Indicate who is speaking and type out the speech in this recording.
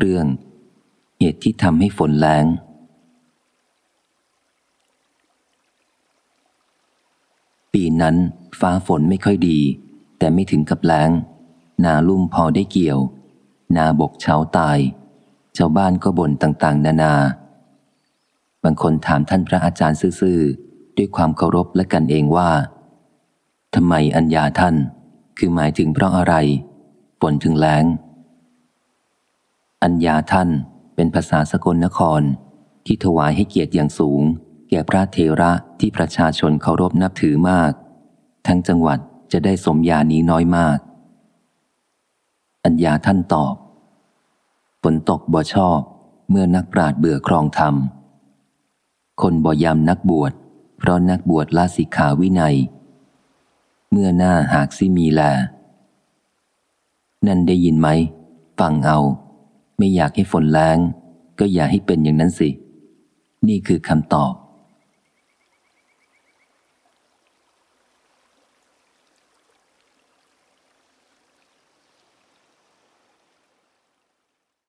Speaker 1: เรื่อง เหตุที่ทำให้ฝนแรงปีนั้นฟ้าฝนไม่ค่อยดี แต่ไม่ถึงกับแล้ง นาลุ่มพอได้เกี่ยว นาบกเช้าตาย ชาวบ้านก็บ่นต่างๆ นานา บางคนถามท่านพระอาจารย์ซื่อๆ ด้วยความเคารพและกันเองว่าทำไมอัญญาท่าน คือหมายถึงเพราะอะไรฝนถึงแล้ง อัญญาท่านเป็นภาษาสกลนคร ที่ถวายให้เกียรติอย่างสูง แก่พระเทระที่ประชาชนเคารพนับถือมาก ทั้งจังหวัดจะได้สมญานี้น้อยมาก อัญญาท่านตอบฝนตกบ่ชอบ เมื่อนักปราดเบื่อครองธรรม คนบ่ยำนักบวช เพราะนักบวชลาสิกขาวินัย เมื่อหน้าหากซิมีแล นั่นได้ยินไหม ฟังเอา ไม่อยากให้ฝนแรงก็อย่าให้เป็นอย่างนั้นสิ นี่คือคำตอบ